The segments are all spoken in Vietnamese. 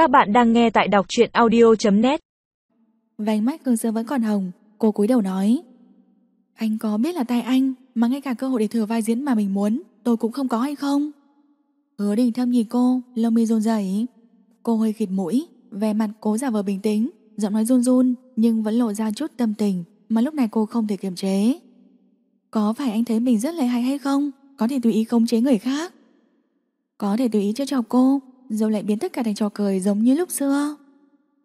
Các bạn đang nghe tại đọc truyện audio.net Vành mắt Khương Sương vẫn còn hồng, Cô cúi đầu nói. Anh có biết là tay anh Mà ngay cả cơ hội để thừa vai diễn mà mình muốn, Tôi cũng không có hay không? Hứa đình thâm nhìn cô, Lông mi run rẩy. Cô hơi khịt mũi, Vẻ mặt cố giả vờ bình tĩnh, Giọng nói run run Nhưng vẫn lộ ra chút tâm tình Mà lúc này cô không thể kiềm chế. Có phải anh thấy mình rất lợi hại hay không? Có thể tùy ý khống chế người khác? Có thể tùy ý cho chọc cô rồi lại biến tất cả thành trò cười giống như lúc xưa.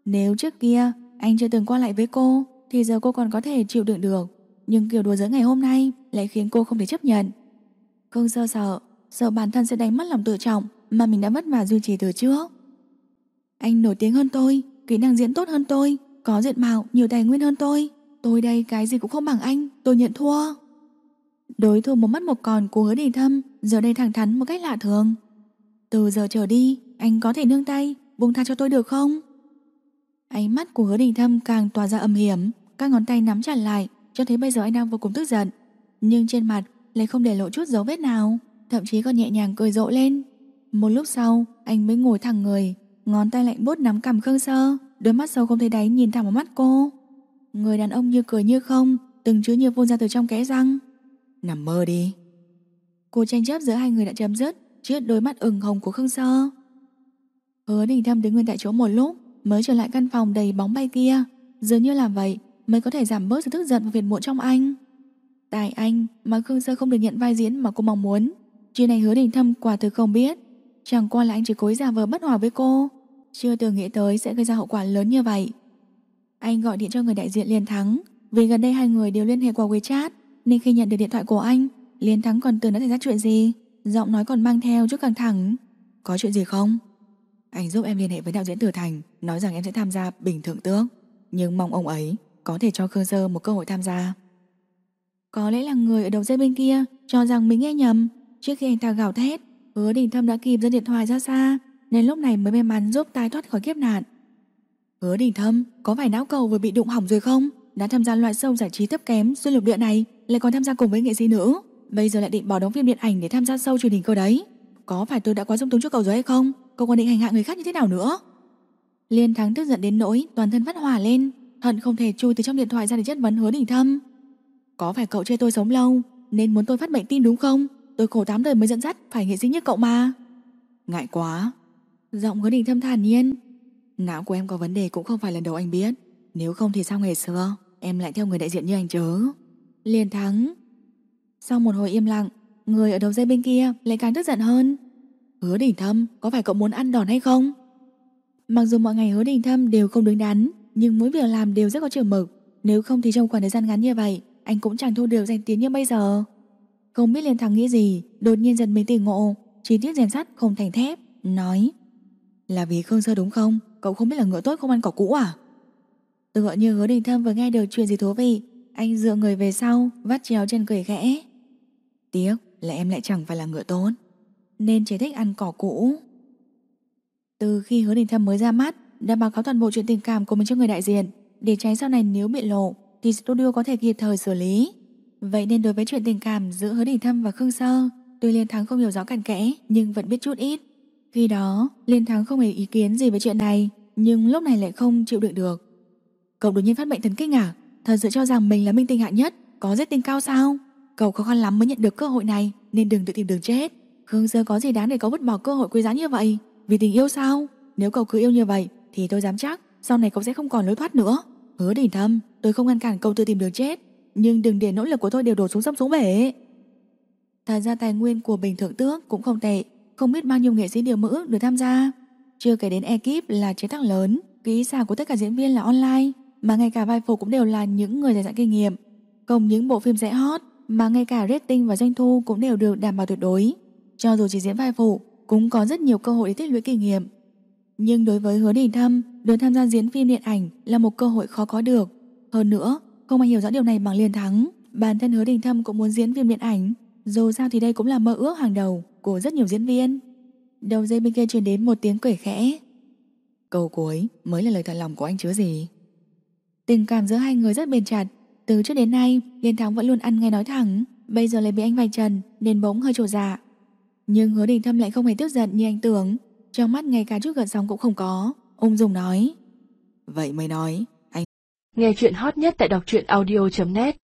Nếu trước kia Anh chưa từng qua lại với cô Thì giờ cô còn có thể chịu đựng được. Nhưng kiểu đùa giỡn ngày hôm nay Lại khiến cô không thể chấp nhận. Khương sơ sợ Sợ bản thân sẽ đánh mất lòng tự trọng Mà mình đã vất vả duy trì từ trước. Anh nổi tiếng hơn tôi Kỹ năng diễn tốt hơn tôi Có diện mạo, nhiều tài nguyên hơn tôi. Tôi đây cái gì cũng không bằng anh Tôi nhận thua. Đối thủ một mắt một còn của hứa đình thâm Giờ đây thẳng thắn một cách lạ thường. Từ giờ trở đi Anh có thể nương tay Buông tha cho tôi được không? Ánh mắt của hứa đình thâm càng tỏa ra âm hiểm Các ngón tay nắm chặt lại Cho thấy bây giờ anh đang vô cùng tức giận. Nhưng trên mặt lại không để lộ chút dấu vết nào Thậm chí còn nhẹ nhàng cười rộ lên. Một lúc sau anh mới ngồi thẳng người Ngón tay lạnh bút nắm cầm Khương Sơ Đôi mắt sâu không thấy đáy nhìn thẳng vào mắt cô. Người đàn ông như cười như không Từng chữ như phun ra từ trong kẽ răng. Nằm mơ đi. Cuộc tranh chấp giữa hai người đã chấm dứt Trước đôi mắt ửng hồng của Khương Sơ. Hứa đình thâm đứng nguyên tại chỗ một lúc, Mới trở lại căn phòng đầy bóng bay kia. Dường như làm vậy, Mới có thể giảm bớt sự tức giận và phiền muộn trong anh. Tại anh mà Khương Sơ không được nhận vai diễn mà cô mong muốn. Chuyện này hứa đình thâm quả thực không biết. Chẳng qua là anh chỉ cố giả vờ bất hòa với cô. Chưa từng nghĩ tới sẽ gây ra hậu quả lớn như vậy. Anh gọi điện cho người đại diện Liên Thắng. Vì gần đây hai người đều liên hệ qua WeChat, Nên khi nhận được điện thoại của anh, Liên Thắng còn tưởng đã xảy ra chuyện gì. Giọng nói còn mang theo chút căng thẳng. Có chuyện gì không? Anh giúp em liên hệ với đạo diễn Tử Thành, Nói rằng em sẽ tham gia bình thượng tước. Nhưng mong ông ấy có thể cho Khương Sơ một cơ hội tham gia. Có lẽ là người ở đầu dây bên kia Cho rằng mình nghe nhầm. Trước khi anh ta gào thét, Hứa đình thâm đã kịp dẫn điện thoại ra xa, Nên lúc này mới may mắn giúp tai thoát khỏi kiếp nạn. Hứa đình thâm, Có phải não cầu vừa bị đụng hỏng rồi không? Đã tham gia loại sâu giải trí thấp kém xuyên lục địa này, Lại còn tham gia cùng với nghệ sĩ nữ. Bây giờ lại định bỏ đóng phim điện ảnh để tham gia sâu truyền hình cơ đấy. Có phải tôi đã quá dung túng trước cầu rồi hay không? Cậu còn định hành hạ người khác như thế nào nữa? Liên thắng tức giận đến nỗi Toàn thân phát hỏa lên, Hận không thể chui từ trong điện thoại ra để chất vấn hứa đình thâm. Có phải cậu chê tôi sống lâu, Nên muốn tôi phát bệnh tim đúng không? Tôi khổ tám đời mới dẫn dắt, Phải nghệ sĩ như cậu mà. Ngại quá. Giọng hứa đình thâm thản nhiên. Não của em có vấn đề cũng không phải lần đầu anh biết. Nếu không thì sao ngày xưa? Em lại theo người đại diện như anh chớ Liên thắng. Sau một hồi im lặng, Người ở đầu dây bên kia lại càng tức giận hơn. Hứa đỉnh thâm, có phải cậu muốn ăn đòn hay không? Mặc dù mọi ngày hứa đỉnh thâm đều không đứng đắn, Nhưng mỗi việc làm đều rất có trường mực. Nếu không thì trong khoảng thời gian ngắn như vậy, Anh cũng chẳng thu được danh tiếng như bây giờ. Không biết Liên Thắng nghĩ gì, Đột nhiên dần mình tỉnh ngộ. Chi tiết rèn sắt không thành thép, Nói. Là vì Khương Sơ đúng không? Cậu không biết là ngựa tốt không ăn cỏ cũ à? Tựa như hứa đình thâm vừa nghe được chuyện gì thú vị, Anh dựa người về sau, Vắt chéo chân cười khẽ. Tiếc, là em lại chẳng phải là ngựa tốt, Nên chỉ thích ăn cỏ cũ. Từ khi hứa đình thâm mới ra mắt, Đã báo cáo toàn bộ chuyện tình cảm của mình cho người đại diện. Để tránh sau này nếu bị lộ, Thì studio có thể kịp thời xử lý. Vậy nên đối với chuyện tình cảm giữa hứa đình thâm và Khương Sơ, Tuy Liên Thắng không hiểu rõ cặn kẽ, Nhưng vẫn biết chút ít. Khi đó, Liên Thắng không hề ý kiến gì về chuyện này, Nhưng lúc này lại không chịu đựng được. Cậu đột nhiên phát bệnh thần kinh à? Thật sự cho rằng mình là minh tinh hạng nhất, Có rất tinh cao sao? Cậu khó khăn lắm mới nhận được cơ hội này, Nên đừng tự tìm đường chết. Khương Sơ có gì đáng để cậu vứt bỏ cơ hội quý giá như vậy? Vì tình yêu sao? Nếu cậu cứ yêu như vậy, Thì tôi dám chắc Sau này cậu sẽ không còn lối thoát nữa. Hứa đỉnh thâm, Tôi không ngăn cản cậu tự tìm đường chết, Nhưng đừng để nỗ lực của tôi đều đổ xuống sông xuống bể. Thật ra tài nguyên của Bình Thượng Tước cũng không tệ, Không biết bao nhiêu nghệ sĩ điều mỡ được tham gia. Chưa kể đến ekip là chế tác lớn, Kỹ xảo của tất cả diễn viên là online, Mà ngay cả vai phụ cũng đều là những người dày dặn kinh nghiệm. Không những bộ phim sẽ hot mà ngay cả rating và doanh thu cũng đều được đảm bảo tuyệt đối. Cho dù chỉ diễn vai phụ Cũng có rất nhiều cơ hội để tích lũy kinh nghiệm Nhưng đối với hứa đình thâm Được tham gia diễn phim điện ảnh Là một cơ hội khó có được. Hơn nữa không ai hiểu rõ điều này bằng liên thắng. Bản thân hứa đình thâm cũng muốn diễn phim điện ảnh Dù sao thì đây cũng là mơ ước hàng đầu Của rất nhiều diễn viên. Đầu dây bên kia truyền đến một tiếng cười khẽ. Câu cuối mới là lời thật lòng của anh chứ gì? Tình cảm giữa hai người rất bền chặt Từ trước đến nay Liên Thắng vẫn luôn ăn ngay nói thẳng Bây giờ lại bị anh vạch trần Nên bỗng hơi trột dạ. Nhưng hứa đình thâm lại không hề tức giận như anh tưởng Trong mắt ngay cả chút gợn sóng cũng không có ung dung nói. Vậy mới nói, anh Nghe chuyện hot nhất tại đọc truyện audio.net